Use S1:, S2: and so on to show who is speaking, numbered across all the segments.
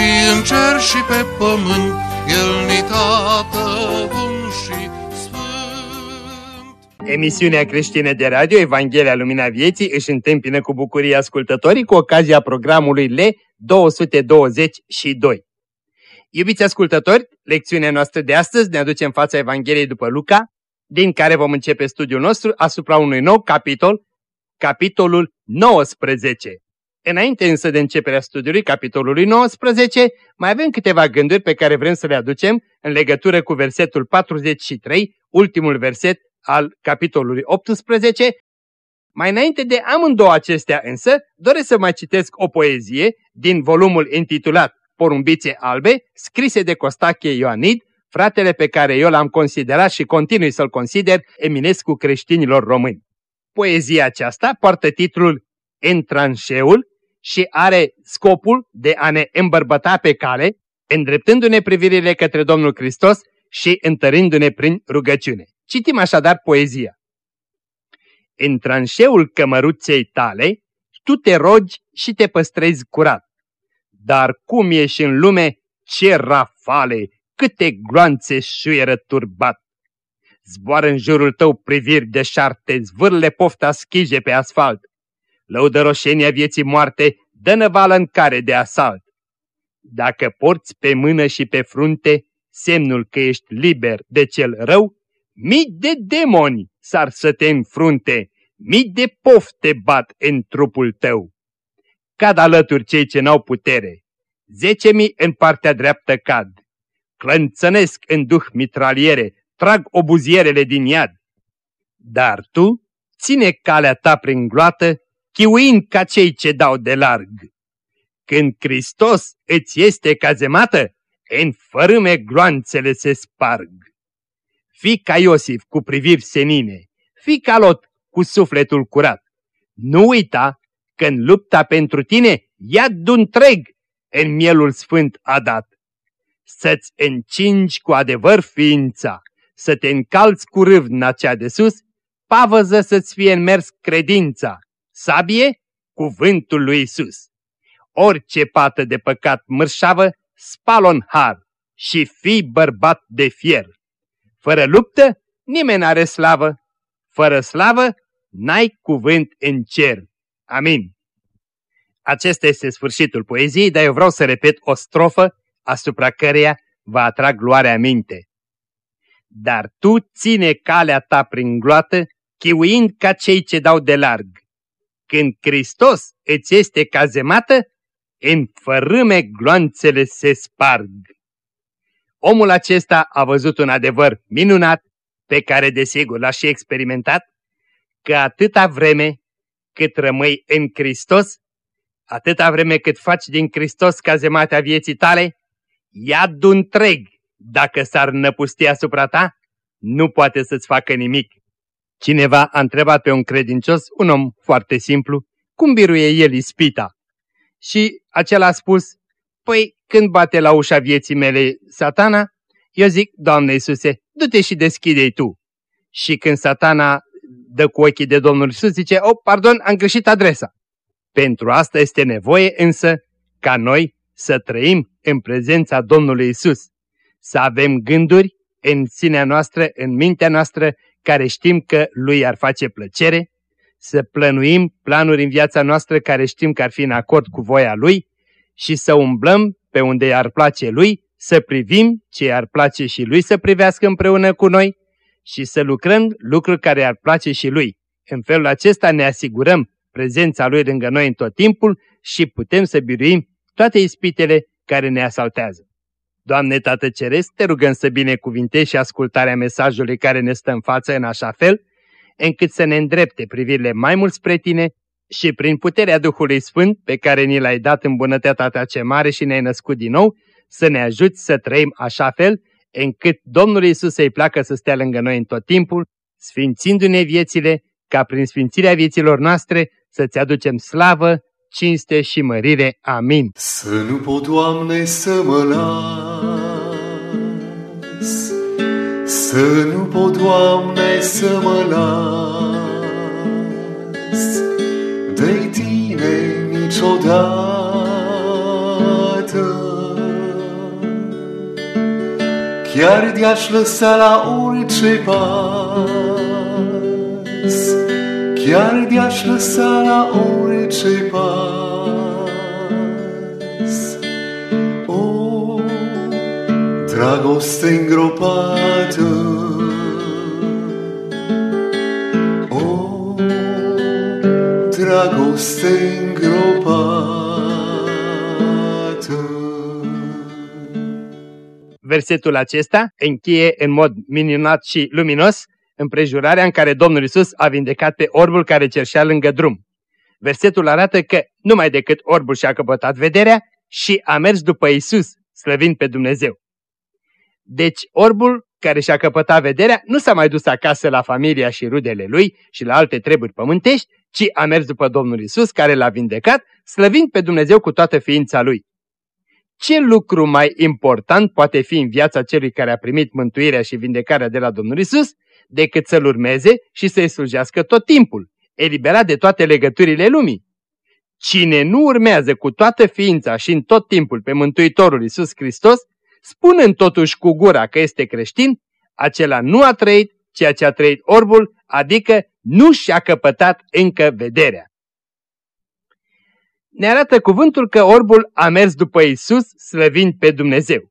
S1: și în cer și pe pământ, El ni tată bun și sfânt.
S2: Emisiunea creștină de radio Evanghelia Lumina Vieții își întâmpină cu bucurie ascultătorii cu ocazia programului L 222. Iubiți ascultători, lecțiunea noastră de astăzi ne aduce în fața Evangheliei după Luca, din care vom începe studiul nostru asupra unui nou capitol, capitolul 19. Înainte însă de începerea studiului capitolului 19, mai avem câteva gânduri pe care vrem să le aducem în legătură cu versetul 43, ultimul verset al capitolului 18. Mai înainte de amândouă acestea însă, doresc să mai citesc o poezie din volumul intitulat Porumbițe albe, scrise de Costache Ioanid, fratele pe care eu l-am considerat și continui să-l consider eminescu creștinilor români. Poezia aceasta poartă titlul Entranșeul și are scopul de a ne îmbărbăta pe cale, îndreptându-ne privirile către Domnul Hristos și întărindu-ne prin rugăciune. Citim așadar poezia. În tranșeul cămăruței tale, tu te rogi și te păstrezi curat. Dar cum ești în lume, ce rafale, câte gloanțe șuieră turbat. Zboară în jurul tău priviri de șarte, zvârle pofta schije pe asfalt. Lăudă roșenia vieții moarte, dă năvală în care de asalt. Dacă porți pe mână și pe frunte semnul că ești liber de cel rău, mii de demoni s-ar să te înfrunte, mii de pofte bat în trupul tău. Cad alături cei ce n-au putere, zece mii în partea dreaptă cad. Clănțănesc în duh mitraliere, trag obuzierele din iad. Dar tu ține calea ta prin gloată, chiuind ca cei ce dau de larg. Când Hristos îți este cazemată, în fărâme gloanțele se sparg. Fii ca Iosif cu priviri senine, fii ca Lot cu sufletul curat. Nu uita că în lupta pentru tine iad întreg în mielul sfânt a dat. Să-ți încingi cu adevăr ființa, să te încalți cu râvna cea de sus, pavăză să-ți fie înmers credința, sabie, cuvântul lui Isus. Orice pată de păcat mărșavă, spală har și fii bărbat de fier. Fără luptă, nimeni are slavă. Fără slavă, n-ai cuvânt în cer. Amin. Acesta este sfârșitul poeziei, dar eu vreau să repet o strofă asupra căreia vă atrag luarea minte. Dar tu ține calea ta prin gloată, chiuind ca cei ce dau de larg. Când Hristos îți este cazemată, în fărâme gloanțele se sparg. Omul acesta a văzut un adevăr minunat, pe care desigur l-a și experimentat, că atâta vreme cât rămâi în Hristos, atâta vreme cât faci din Hristos cazematea vieții tale, iad întreg, dacă s-ar năpusti asupra ta, nu poate să-ți facă nimic. Cineva a întrebat pe un credincios, un om foarte simplu, cum biruie el ispita. Și acela a spus, păi când bate la ușa vieții mele satana, eu zic, Doamne Iisuse, du-te și deschide-i tu. Și când satana dă cu ochii de Domnul Iisus, zice, oh, pardon, am greșit adresa. Pentru asta este nevoie însă ca noi să trăim în prezența Domnului Isus, să avem gânduri în sinea noastră, în mintea noastră, care știm că Lui ar face plăcere, să plănuim planuri în viața noastră care știm că ar fi în acord cu voia Lui și să umblăm pe unde ar place Lui, să privim ce ar place și Lui să privească împreună cu noi și să lucrăm lucruri care ar place și Lui. În felul acesta ne asigurăm prezența Lui lângă noi în tot timpul și putem să biruim toate ispitele care ne asaltează. Doamne Tată Ceresc, te rugăm să binecuvintezi și ascultarea mesajului care ne stă în față în așa fel, încât să ne îndrepte privirile mai mult spre Tine și prin puterea Duhului Sfânt pe care ni l-ai dat în bunătatea ta ce mare și ne-ai născut din nou, să ne ajuți să trăim așa fel încât Domnul Isus să-i placă să stea lângă noi în tot timpul, sfințindu-ne viețile, ca prin sfințirea vieților noastre să-ți aducem slavă, cinste și mărire. Amin.
S3: Să nu pot, Doamne, să mă las, să nu pot, Doamne, să mă las de Tine niciodată. Chiar de-aș lăsa la orice pas, chiar de-aș lăsa la orice pas. Dragoste îngropată, o, dragoste îngropată.
S2: Versetul acesta încheie în mod minunat și luminos împrejurarea în care Domnul Isus a vindecat pe orbul care cerșea lângă drum. Versetul arată că numai decât orbul și-a căpătat vederea și a mers după Isus, slăvind pe Dumnezeu. Deci orbul care și-a căpătat vederea nu s-a mai dus acasă la familia și rudele lui și la alte treburi pământești, ci a mers după Domnul Isus care l-a vindecat, slăvind pe Dumnezeu cu toată ființa lui. Ce lucru mai important poate fi în viața celui care a primit mântuirea și vindecarea de la Domnul Isus decât să-L urmeze și să-i slujească tot timpul, eliberat de toate legăturile lumii? Cine nu urmează cu toată ființa și în tot timpul pe Mântuitorul Isus Hristos, spunând totuși cu gura că este creștin, acela nu a trăit ceea ce a trăit orbul, adică nu și-a căpătat încă vederea ne arată cuvântul că orbul a mers după Isus slăvind pe Dumnezeu.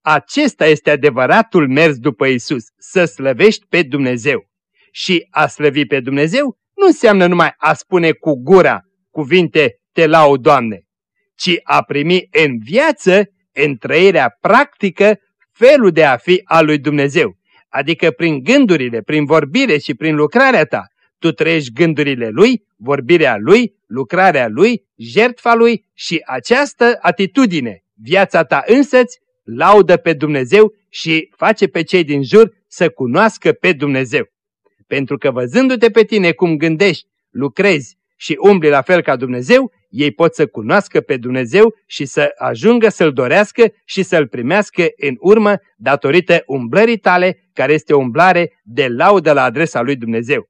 S2: Acesta este adevăratul mers după Isus, să slăvești pe Dumnezeu. Și a slăvi pe Dumnezeu nu înseamnă numai a spune cu gura cuvinte te lau, Doamne, ci a primi în viață, în trăirea practică, felul de a fi al lui Dumnezeu. Adică prin gândurile, prin vorbire și prin lucrarea ta, tu trăiești gândurile Lui, vorbirea Lui, lucrarea Lui, jertfa Lui și această atitudine, viața ta însăți, laudă pe Dumnezeu și face pe cei din jur să cunoască pe Dumnezeu. Pentru că văzându-te pe tine cum gândești, lucrezi și umbli la fel ca Dumnezeu, ei pot să cunoască pe Dumnezeu și să ajungă să-L dorească și să-L primească în urmă datorită umblării tale, care este o umblare de laudă la adresa lui Dumnezeu.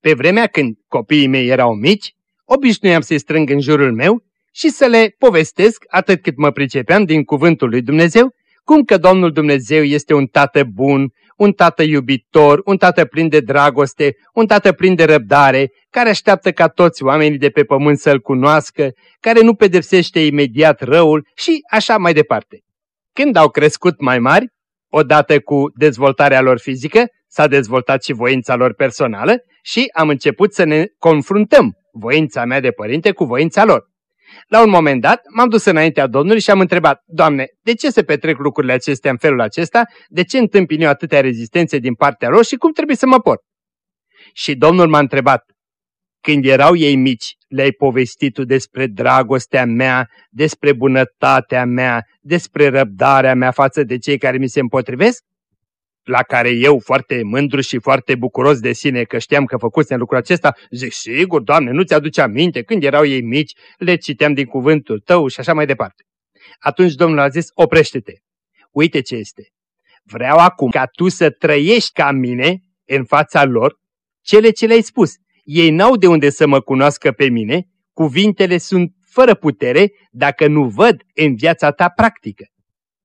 S2: Pe vremea când copiii mei erau mici, obișnuiam să-i strâng în jurul meu și să le povestesc atât cât mă pricepeam din cuvântul lui Dumnezeu, cum că Domnul Dumnezeu este un tată bun, un tată iubitor, un tată plin de dragoste, un tată plin de răbdare, care așteaptă ca toți oamenii de pe pământ să-L cunoască, care nu pedepsește imediat răul și așa mai departe. Când au crescut mai mari, odată cu dezvoltarea lor fizică, s-a dezvoltat și voința lor personală și am început să ne confruntăm voința mea de părinte cu voința lor. La un moment dat m-am dus înaintea Domnului și am întrebat, Doamne, de ce se petrec lucrurile acestea în felul acesta? De ce întâmpin eu atâtea rezistențe din partea lor și cum trebuie să mă port? Și Domnul m-a întrebat, când erau ei mici, le-ai povestit tu despre dragostea mea, despre bunătatea mea, despre răbdarea mea față de cei care mi se împotrivesc? La care eu, foarte mândru și foarte bucuros de sine că știam că făcusem lucrul acesta, zic, sigur, Doamne, nu ți-aduce aminte, când erau ei mici, le citeam din cuvântul tău și așa mai departe. Atunci Domnul a zis, oprește-te, uite ce este. Vreau acum ca tu să trăiești ca mine în fața lor cele ce le-ai spus. Ei n-au de unde să mă cunoască pe mine, cuvintele sunt fără putere dacă nu văd în viața ta practică.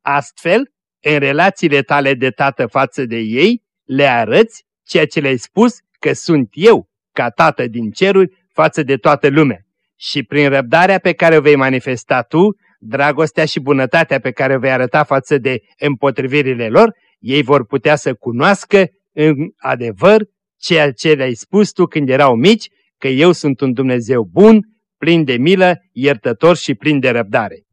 S2: Astfel, în relațiile tale de tată față de ei, le arăți ceea ce le-ai spus că sunt eu, ca tată din ceruri, față de toată lumea. Și prin răbdarea pe care o vei manifesta tu, dragostea și bunătatea pe care o vei arăta față de împotrivirile lor, ei vor putea să cunoască în adevăr ceea ce le-ai spus tu când erau mici, că eu sunt un Dumnezeu bun, plin de milă, iertător și plin de răbdare.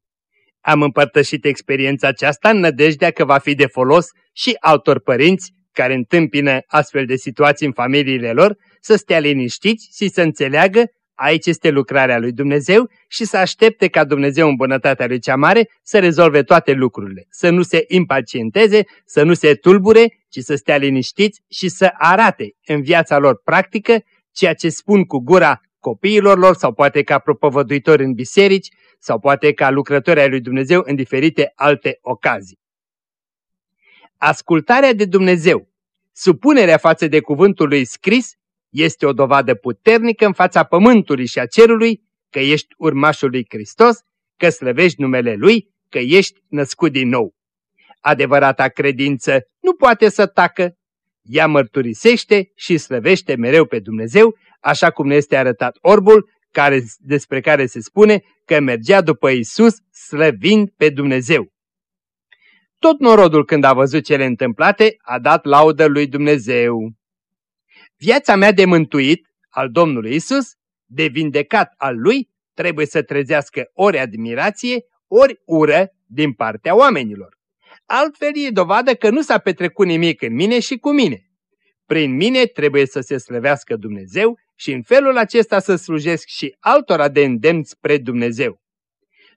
S2: Am împărtășit experiența aceasta în nădejdea că va fi de folos și altor părinți care întâmpină astfel de situații în familiile lor să stea liniștiți și să înțeleagă Aici este lucrarea lui Dumnezeu și să aștepte ca Dumnezeu în bunătatea lui cea mare să rezolve toate lucrurile, să nu se impacienteze, să nu se tulbure, ci să stea liniștiți și să arate în viața lor practică ceea ce spun cu gura copiilor lor sau poate ca propovăduitori în biserici sau poate ca lucrători ai lui Dumnezeu în diferite alte ocazii. Ascultarea de Dumnezeu, supunerea față de cuvântul lui scris, este o dovadă puternică în fața pământului și a cerului că ești urmașul lui Hristos, că slăvești numele Lui, că ești născut din nou. Adevărata credință nu poate să tacă, ea mărturisește și slăvește mereu pe Dumnezeu, așa cum ne este arătat orbul, care, despre care se spune că mergea după Isus slăvind pe Dumnezeu. Tot norodul când a văzut cele întâmplate a dat laudă lui Dumnezeu. Viața mea de mântuit al Domnului Isus, de vindecat al Lui, trebuie să trezească ori admirație, ori ură din partea oamenilor. Altfel e dovadă că nu s-a petrecut nimic în mine și cu mine. Prin mine trebuie să se slăvească Dumnezeu și în felul acesta să slujesc și altora de îndemn spre Dumnezeu.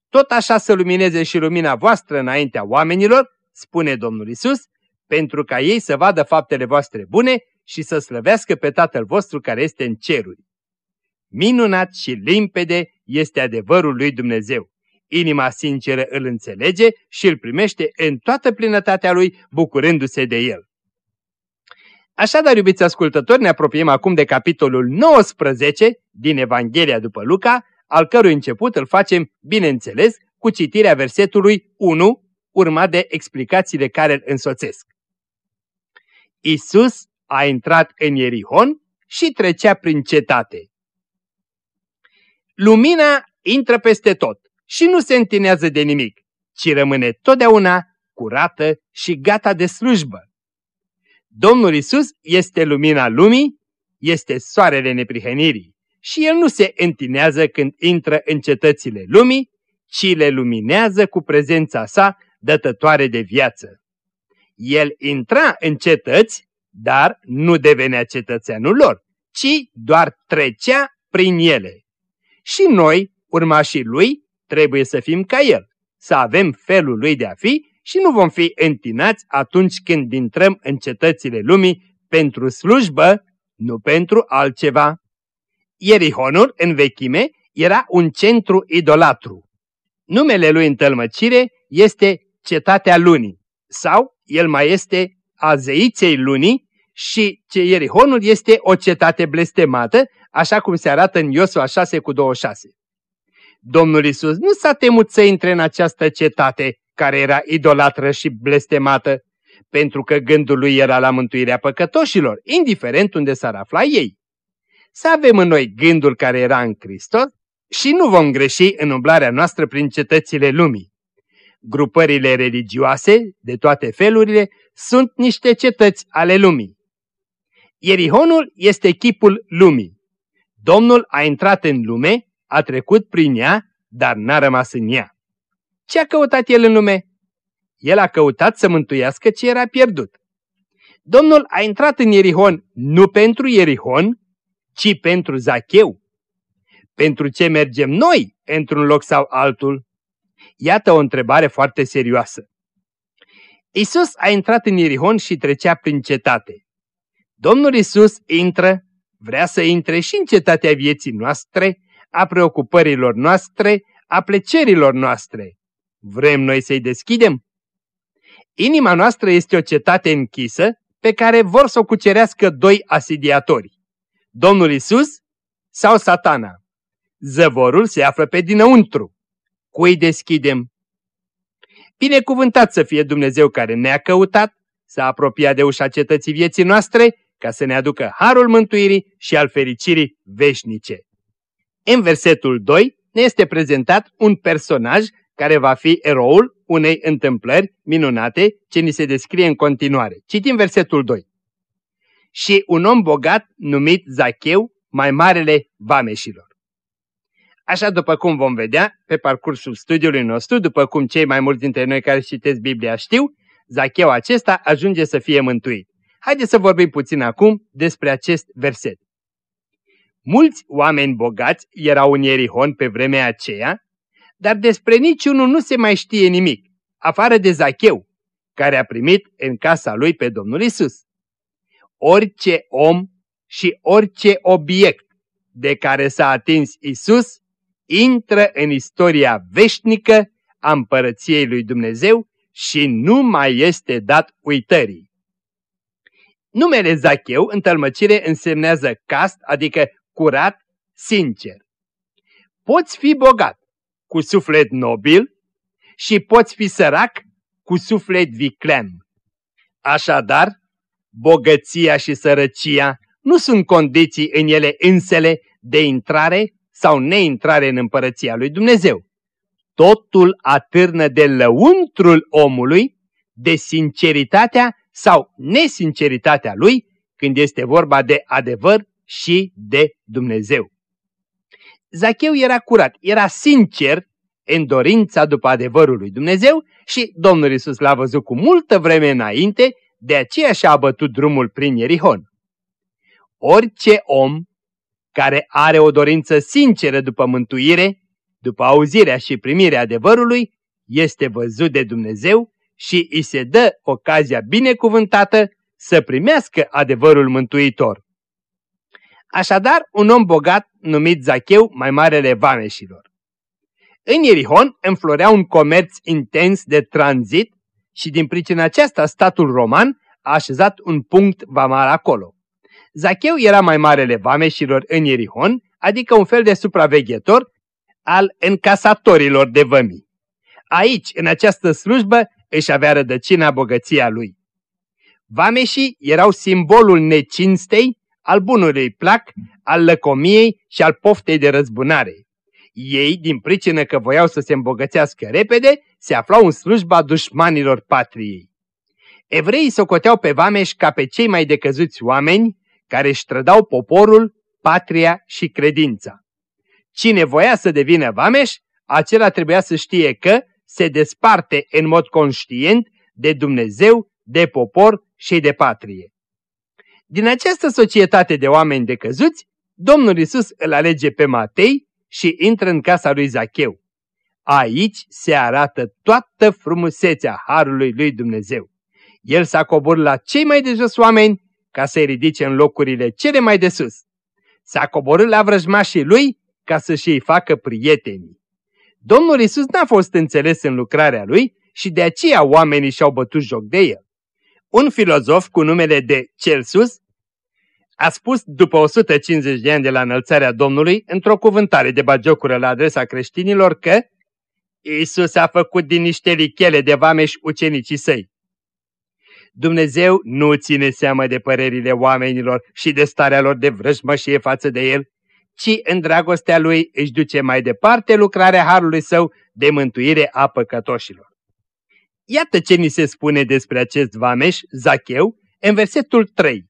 S2: Tot așa să lumineze și lumina voastră înaintea oamenilor, spune Domnul Isus, pentru ca ei să vadă faptele voastre bune și să slăvească pe Tatăl vostru care este în ceruri. Minunat și limpede este adevărul lui Dumnezeu. Inima sinceră îl înțelege și îl primește în toată plinătatea lui, bucurându-se de el. Așadar, iubiți ascultători, ne apropiem acum de capitolul 19 din Evanghelia după Luca, al cărui început îl facem, bineînțeles, cu citirea versetului 1, urmat de explicațiile care îl însoțesc. Isus a intrat în Ierihon și trecea prin cetate. Lumina intră peste tot și nu se întinează de nimic, ci rămâne totdeauna curată și gata de slujbă. Domnul Isus este lumina lumii, este soarele neprihănirii și El nu se întinează când intră în cetățile lumii, ci le luminează cu prezența sa dătătoare de viață. El intra în cetăți dar nu devenea cetățeanul lor, ci doar trecea prin ele. Și noi, urmașii lui, trebuie să fim ca el, să avem felul lui de a fi și nu vom fi întinați atunci când intrăm în cetățile lumii pentru slujbă, nu pentru altceva. Ierihonul, în vechime, era un centru idolatru. Numele lui în tălmăcire este Cetatea Lunii sau el mai este a zeiței lunii și ce Ierihonul este o cetate blestemată, așa cum se arată în Iosua 6 cu 26. Domnul Isus nu s-a temut să intre în această cetate care era idolatră și blestemată, pentru că gândul lui era la mântuirea păcătoșilor, indiferent unde s-ar afla ei. Să avem în noi gândul care era în Hristos și nu vom greși în umblarea noastră prin cetățile lumii. Grupările religioase, de toate felurile, sunt niște cetăți ale lumii. Ierihonul este chipul lumii. Domnul a intrat în lume, a trecut prin ea, dar n-a rămas în ea. Ce a căutat el în lume? El a căutat să mântuiască ce era pierdut. Domnul a intrat în Ierihon nu pentru Ierihon, ci pentru Zacheu. Pentru ce mergem noi într-un loc sau altul? Iată o întrebare foarte serioasă. Isus a intrat în Ierihon și trecea prin cetate. Domnul Isus intră, vrea să intre și în cetatea vieții noastre, a preocupărilor noastre, a plăcerilor noastre. Vrem noi să-i deschidem? Inima noastră este o cetate închisă pe care vor să o cucerească doi asidiatori. Domnul Isus sau satana. Zăvorul se află pe dinăuntru. Cui deschidem? Binecuvântat să fie Dumnezeu care ne-a căutat, s-a apropiat de ușa cetății vieții noastre ca să ne aducă harul mântuirii și al fericirii veșnice. În versetul 2 ne este prezentat un personaj care va fi eroul unei întâmplări minunate ce ni se descrie în continuare. Citim versetul 2. Și un om bogat numit Zacheu, mai marele vameșilor. Așa după cum vom vedea pe parcursul studiului nostru, după cum cei mai mulți dintre noi care citesc Biblia știu, Zacheu acesta ajunge să fie mântuit. Haideți să vorbim puțin acum despre acest verset. Mulți oameni bogați erau în Ierihon pe vremea aceea, dar despre niciunul nu se mai știe nimic, afară de Zacheu, care a primit în casa lui pe Domnul Isus. Orice om și orice obiect de care s-a atins Isus intră în istoria veșnică a împărăției lui Dumnezeu și nu mai este dat uitării. Numele Zacheu în tălmăcire însemnează cast, adică curat, sincer. Poți fi bogat cu suflet nobil și poți fi sărac cu suflet viclean. Așadar, bogăția și sărăcia nu sunt condiții în ele însele de intrare sau neintrare în împărăția lui Dumnezeu. Totul atârnă de lăuntrul omului, de sinceritatea sau nesinceritatea lui când este vorba de adevăr și de Dumnezeu. Zacheu era curat, era sincer în dorința după adevărul lui Dumnezeu și Domnul Isus l-a văzut cu multă vreme înainte, de aceea și-a bătut drumul prin Ierihon. Orice om care are o dorință sinceră după mântuire, după auzirea și primirea adevărului, este văzut de Dumnezeu și îi se dă ocazia binecuvântată să primească adevărul mântuitor. Așadar, un om bogat numit Zacheu, mai marele vameșilor. În Ierihon înflorea un comerț intens de tranzit și din pricina aceasta statul roman a așezat un punct vamal acolo. Zacheu era mai marele vameșilor în Ierihon, adică un fel de supraveghetor al încasatorilor de vămii. Aici, în această slujbă, își avea rădăcina bogăția lui. Vameșii erau simbolul necinstei, al bunului plac, al lăcomiei și al poftei de răzbunare. Ei, din pricină că voiau să se îmbogățească repede, se aflau în slujba dușmanilor patriei. Evreii socoteau pe vameși ca pe cei mai decăzuți oameni care își trădau poporul, patria și credința. Cine voia să devină vameș, acela trebuia să știe că se desparte în mod conștient de Dumnezeu, de popor și de patrie. Din această societate de oameni decăzuți, Domnul Isus îl alege pe Matei și intră în casa lui Zacheu. Aici se arată toată frumusețea Harului lui Dumnezeu. El s-a coborât la cei mai de jos oameni ca să-i ridice în locurile cele mai de sus. S-a coborât la vrăjmașii lui ca să-și facă prietenii. Domnul Isus n-a fost înțeles în lucrarea lui și de aceea oamenii și-au bătut joc de el. Un filozof cu numele de Celsus a spus după 150 de ani de la înălțarea Domnului într-o cuvântare de bagiocură la adresa creștinilor că Isus a făcut din niște lichele de vameși ucenicii săi. Dumnezeu nu ține seamă de părerile oamenilor și de starea lor de vrăjmășie față de El, ci în dragostea Lui își duce mai departe lucrarea Harului Său de mântuire a păcătoșilor. Iată ce ni se spune despre acest vameș, Zacheu, în versetul 3.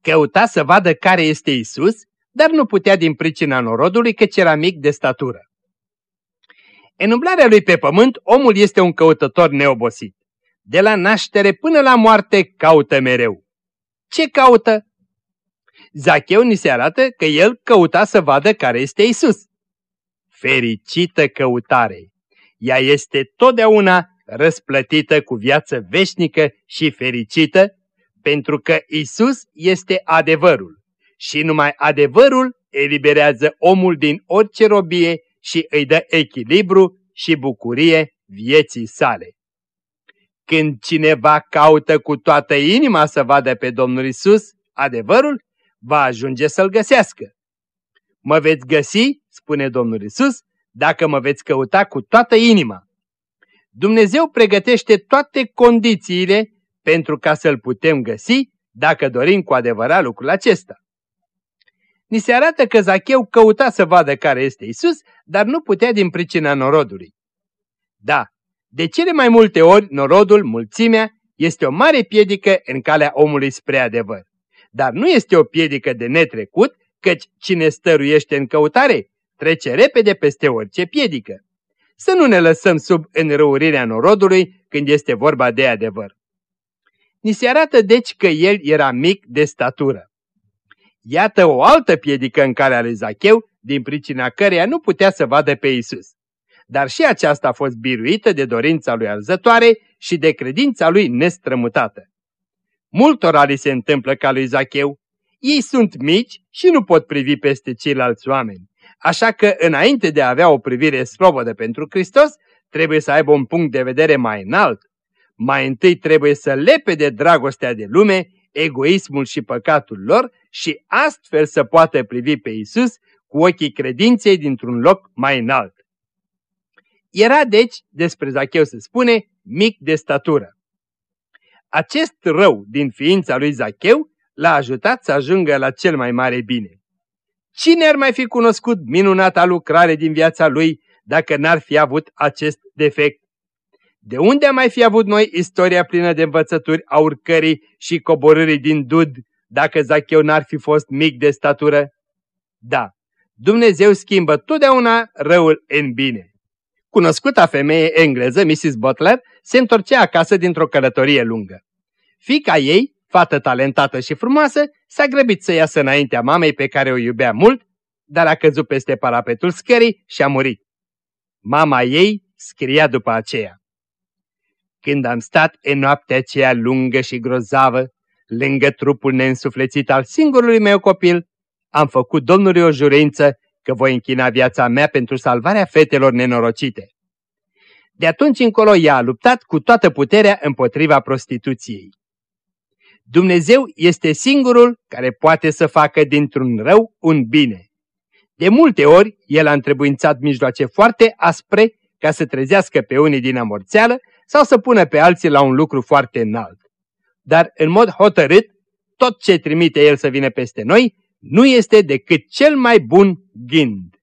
S2: Căuta să vadă care este Isus, dar nu putea din pricina norodului căci era mic de statură. În umblarea lui pe pământ, omul este un căutător neobosit. De la naștere până la moarte caută mereu. Ce caută? Zacheu ni se arată că el căuta să vadă care este Isus. Fericită căutare! Ea este totdeauna răsplătită cu viață veșnică și fericită, pentru că Isus este adevărul și numai adevărul eliberează omul din orice robie și îi dă echilibru și bucurie vieții sale. Când cineva caută cu toată inima să vadă pe Domnul Isus, adevărul, va ajunge să-l găsească. Mă veți găsi, spune Domnul Isus, dacă mă veți căuta cu toată inima. Dumnezeu pregătește toate condițiile pentru ca să-L putem găsi, dacă dorim cu adevărat lucrul acesta. Ni se arată că Zacheu căuta să vadă care este Isus, dar nu putea din pricina norodului. Da, de cele mai multe ori, norodul, mulțimea, este o mare piedică în calea omului spre adevăr. Dar nu este o piedică de netrecut, căci cine stăruiește în căutare trece repede peste orice piedică. Să nu ne lăsăm sub înrăurirea norodului când este vorba de adevăr. Ni se arată deci că el era mic de statură. Iată o altă piedică în calea lui Zacheu, din pricina căreia nu putea să vadă pe Isus. Dar și aceasta a fost biruită de dorința lui arzătoare și de credința lui nestrămutată. Multora li se întâmplă ca lui Zacheu. Ei sunt mici și nu pot privi peste ceilalți oameni. Așa că, înainte de a avea o privire slobodă pentru Hristos, trebuie să aibă un punct de vedere mai înalt. Mai întâi trebuie să lepe de dragostea de lume, egoismul și păcatul lor și astfel să poată privi pe Isus cu ochii credinței dintr-un loc mai înalt. Era deci, despre Zacheu se spune, mic de statură. Acest rău din ființa lui Zacheu l-a ajutat să ajungă la cel mai mare bine. Cine ar mai fi cunoscut minunata lucrare din viața lui dacă n-ar fi avut acest defect? De unde am mai fi avut noi istoria plină de învățături a urcării și coborârii din dud dacă Zacheu n-ar fi fost mic de statură? Da, Dumnezeu schimbă totdeauna răul în bine. Cunoscuta femeie engleză, Mrs. Butler, se întorcea acasă dintr-o călătorie lungă. Fica ei, fată talentată și frumoasă, s-a grăbit să iasă înaintea mamei pe care o iubea mult, dar a căzut peste parapetul scării și a murit. Mama ei scria după aceea. Când am stat în noaptea aceea lungă și grozavă, lângă trupul neînsuflețit al singurului meu copil, am făcut Domnului o jurență că voi închina viața mea pentru salvarea fetelor nenorocite. De atunci încolo ea a luptat cu toată puterea împotriva prostituției. Dumnezeu este singurul care poate să facă dintr-un rău un bine. De multe ori, El a întrebuințat mijloace foarte aspre ca să trezească pe unii din amorțeală sau să pună pe alții la un lucru foarte înalt. Dar, în mod hotărât, tot ce trimite El să vină peste noi nu este decât cel mai bun gând.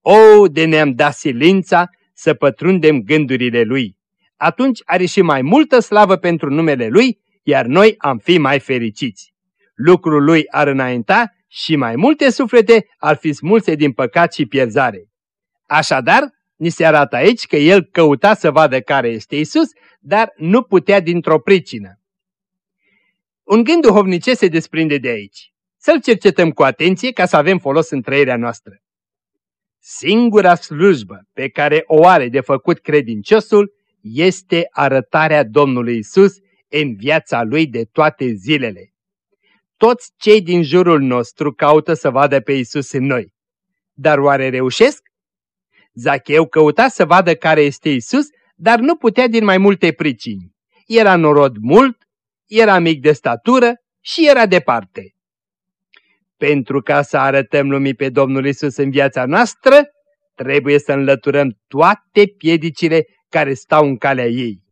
S2: O, de ne-am dat silința să pătrundem gândurile Lui! Atunci are și mai multă slavă pentru numele Lui, iar noi am fi mai fericiți. Lucrul Lui ar înainta și mai multe suflete ar fi smulse din păcat și pierzare. Așadar, ni se arată aici că El căuta să vadă care este Isus, dar nu putea dintr-o pricină. Un gând duhovnice se desprinde de aici. Să-l cercetăm cu atenție ca să avem folos în trăirea noastră. Singura slujbă pe care o are de făcut credinciosul este arătarea Domnului Isus în viața lui de toate zilele. Toți cei din jurul nostru caută să vadă pe Isus în noi. Dar oare reușesc? Zacheu căuta să vadă care este Isus, dar nu putea din mai multe pricini. Era norod mult, era mic de statură și era departe. Pentru ca să arătăm lumii pe Domnul Isus în viața noastră, trebuie să înlăturăm toate piedicile care stau în calea ei.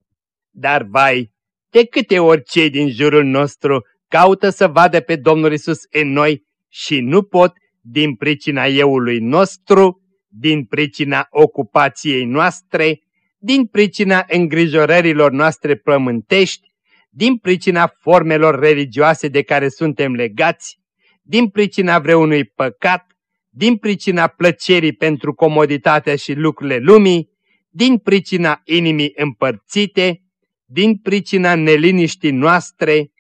S2: Dar vai, de câte ori cei din jurul nostru caută să vadă pe Domnul Isus în noi și nu pot din pricina euului nostru, din pricina ocupației noastre, din pricina îngrijorărilor noastre plământești, din pricina formelor religioase de care suntem legați, din pricina vreunui păcat, din pricina plăcerii pentru comoditatea și lucrurile lumii, din pricina inimii împărțite, din pricina neliniștii noastre,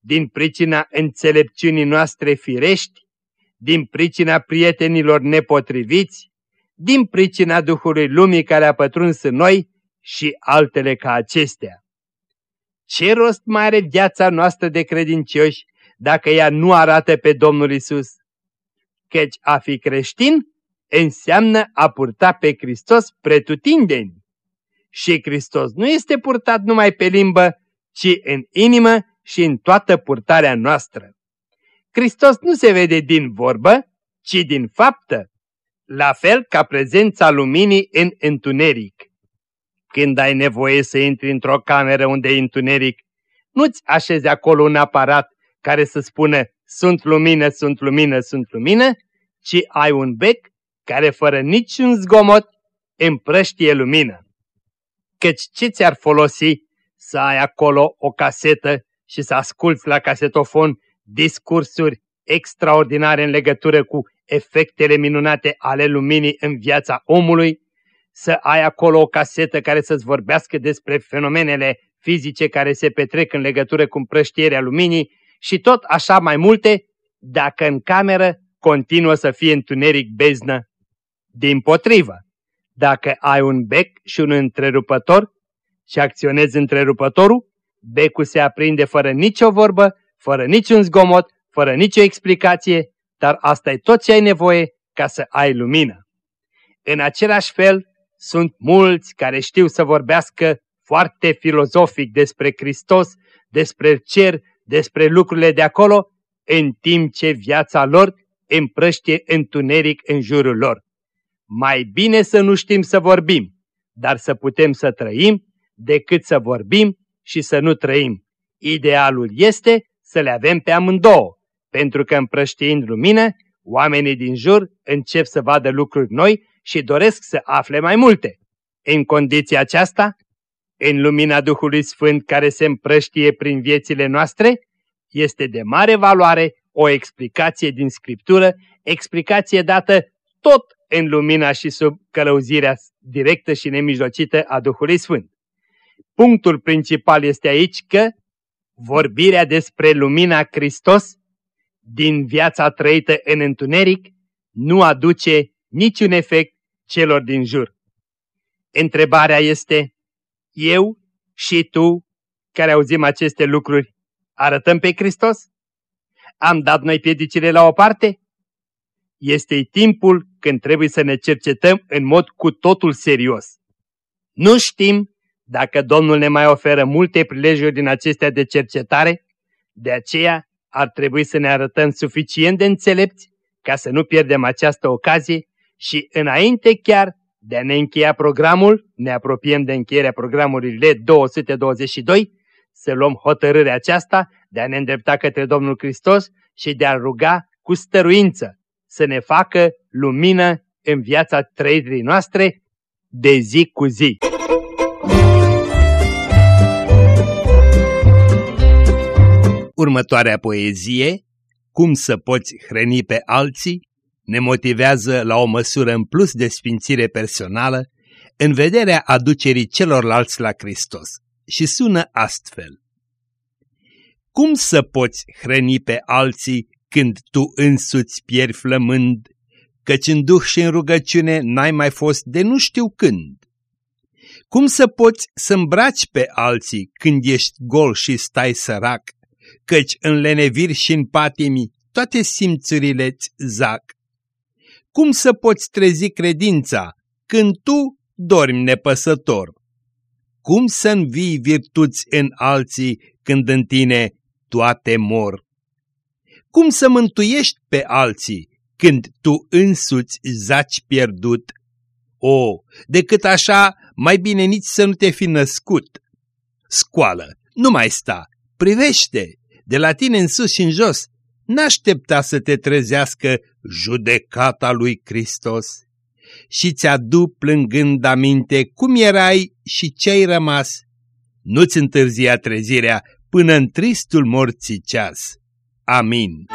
S2: din pricina înțelepciunii noastre firești, din pricina prietenilor nepotriviți, din pricina Duhului Lumii care a pătruns în noi și altele ca acestea. Ce rost mai are viața noastră de credincioși dacă ea nu arată pe Domnul Isus? Căci a fi creștin înseamnă a purta pe Hristos pretutindeni. Și Hristos nu este purtat numai pe limbă, ci în inimă și în toată purtarea noastră. Hristos nu se vede din vorbă, ci din faptă, la fel ca prezența luminii în întuneric. Când ai nevoie să intri într-o cameră unde e întuneric, nu-ți așezi acolo un aparat care să spună sunt lumină, sunt lumină, sunt lumină, ci ai un bec care fără niciun zgomot împrăștie lumină. Căci ce ți-ar folosi să ai acolo o casetă și să asculți la casetofon discursuri extraordinare în legătură cu efectele minunate ale luminii în viața omului, să ai acolo o casetă care să-ți vorbească despre fenomenele fizice care se petrec în legătură cu împrăștierea luminii și tot așa mai multe, dacă în cameră continuă să fie întuneric beznă. Din potrivă, dacă ai un bec și un întrerupător și acționezi întrerupătorul, becul se aprinde fără nicio vorbă, fără niciun zgomot, fără nicio explicație, dar asta e tot ce ai nevoie ca să ai lumină. În același fel, sunt mulți care știu să vorbească foarte filozofic despre Hristos, despre cer, despre lucrurile de acolo, în timp ce viața lor împrăștie întuneric în jurul lor. Mai bine să nu știm să vorbim, dar să putem să trăim, decât să vorbim și să nu trăim. Idealul este să le avem pe amândouă, pentru că împrăștiind lumină, oamenii din jur încep să vadă lucruri noi și doresc să afle mai multe. În condiția aceasta, în lumina Duhului Sfânt care se împrăștie prin viețile noastre, este de mare valoare o explicație din Scriptură, explicație dată tot în lumina și sub călăuzirea directă și nemijlocită a Duhului Sfânt. Punctul principal este aici că vorbirea despre lumina Hristos din viața trăită în întuneric nu aduce niciun efect celor din jur. Întrebarea este, eu și tu, care auzim aceste lucruri, arătăm pe Hristos? Am dat noi piedicile la o parte? Este timpul când trebuie să ne cercetăm în mod cu totul serios. Nu știm dacă Domnul ne mai oferă multe prilejuri din acestea de cercetare, de aceea ar trebui să ne arătăm suficient de înțelepți ca să nu pierdem această ocazie și înainte chiar de a ne încheia programul, ne apropiem de încheierea programului LED 222, să luăm hotărârea aceasta de a ne îndrepta către Domnul Hristos și de a ruga cu stăruință să ne facă lumină în viața trăirii noastre de zi cu zi. Următoarea poezie, Cum să poți hrăni pe alții, ne motivează la o măsură în plus de sfințire personală în vederea aducerii celorlalți la Hristos și sună astfel. Cum să poți hrăni pe alții când tu însuți pieri flămând, căci în duh și în rugăciune n-ai mai fost de nu știu când? Cum să poți să îmbraci pe alții când ești gol și stai sărac, căci în leneviri și în patimi toate simțurile-ți zac? Cum să poți trezi credința când tu dormi nepăsător? Cum să învii virtuți în alții când în tine toate mor? Cum să mântuiești pe alții când tu însuți zaci pierdut? O, decât așa, mai bine nici să nu te fi născut. Scoală, nu mai sta, privește, de la tine în sus și în jos, n-aștepta să te trezească judecata lui Hristos. Și ți-adu plângând aminte cum erai și ce-ai rămas. Nu-ți întârzia trezirea până în tristul morții ceas. Amin.